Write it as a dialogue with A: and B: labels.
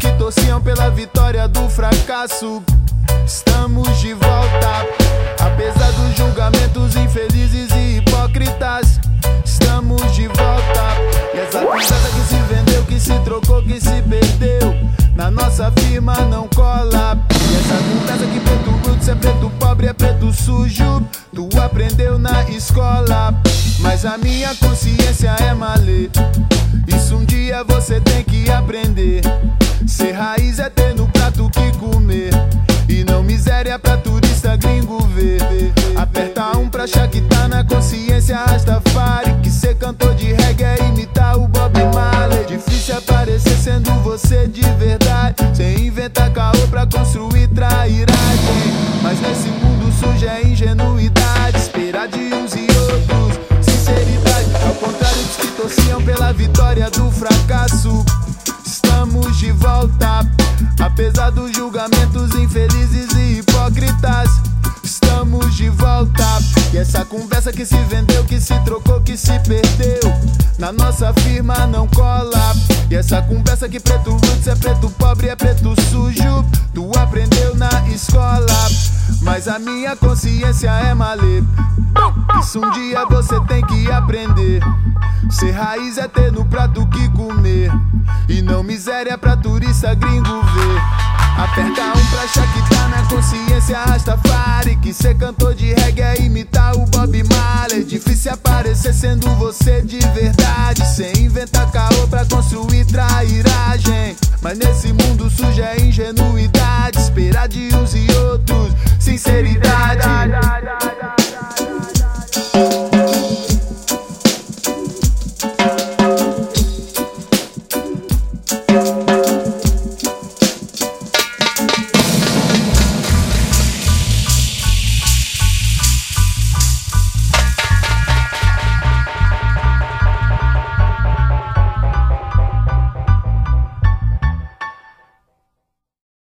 A: que torciam pela vitória do fracasso. Estamos de volta, apesar dos julgamentos infelizes e hipócritas. Estamos de volta, e essa conversa que se vendeu, que se trocou, que se perdeu, na nossa firma não cola. E essa conversa que preto bruto, se é preto pobre, é preto sujo. Tu aprendeu na escola, mas a minha consciência é malê. Isso um dia você tem que aprender. Ser raiz é ter no prato que comer. E não miséria pra turista gringo ver. Aperta um pra achar que tá na consciência Rastafari. Que ser cantor de reggae é imitar o Bob Marley. Difícil aparecer sendo você de verdade. Sem inventar caô pra construir trairagem. Mas nesse mundo sujo é ingenuidade. Esperar de uns e outros. Sinceridade, ao contrário dos que torciam pela vitória do fracasso. Estamos de volta, apesar dos julgamentos infelizes e hipócritas. Estamos de volta, e essa conversa que se vendeu, que se trocou, que se perdeu, na nossa firma não cola. E essa conversa que preto roots é preto pobre, é preto sujo. Tu aprendeu na escola, mas a minha consciência é malê. Isso um dia você tem que aprender. Ser raiz é ter no prato que comer. E não miséria pra turista gringo ver. Aperta um pra achar que tá na consciência Rastafari. Que ser cantor de reggae é imitar o Bob Marley. Difícil aparecer sendo você de verdade. Sem inventar caô pra construir trairagem. Mas nesse mundo sujo é ingenuidade. Esperar de uns e.